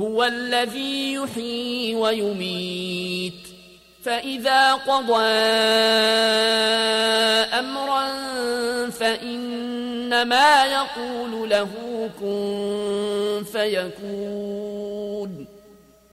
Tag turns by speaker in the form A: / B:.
A: هو الذي يحيي ويميت. فإذا قضى أمرا فإنما يقول له كن فيكون.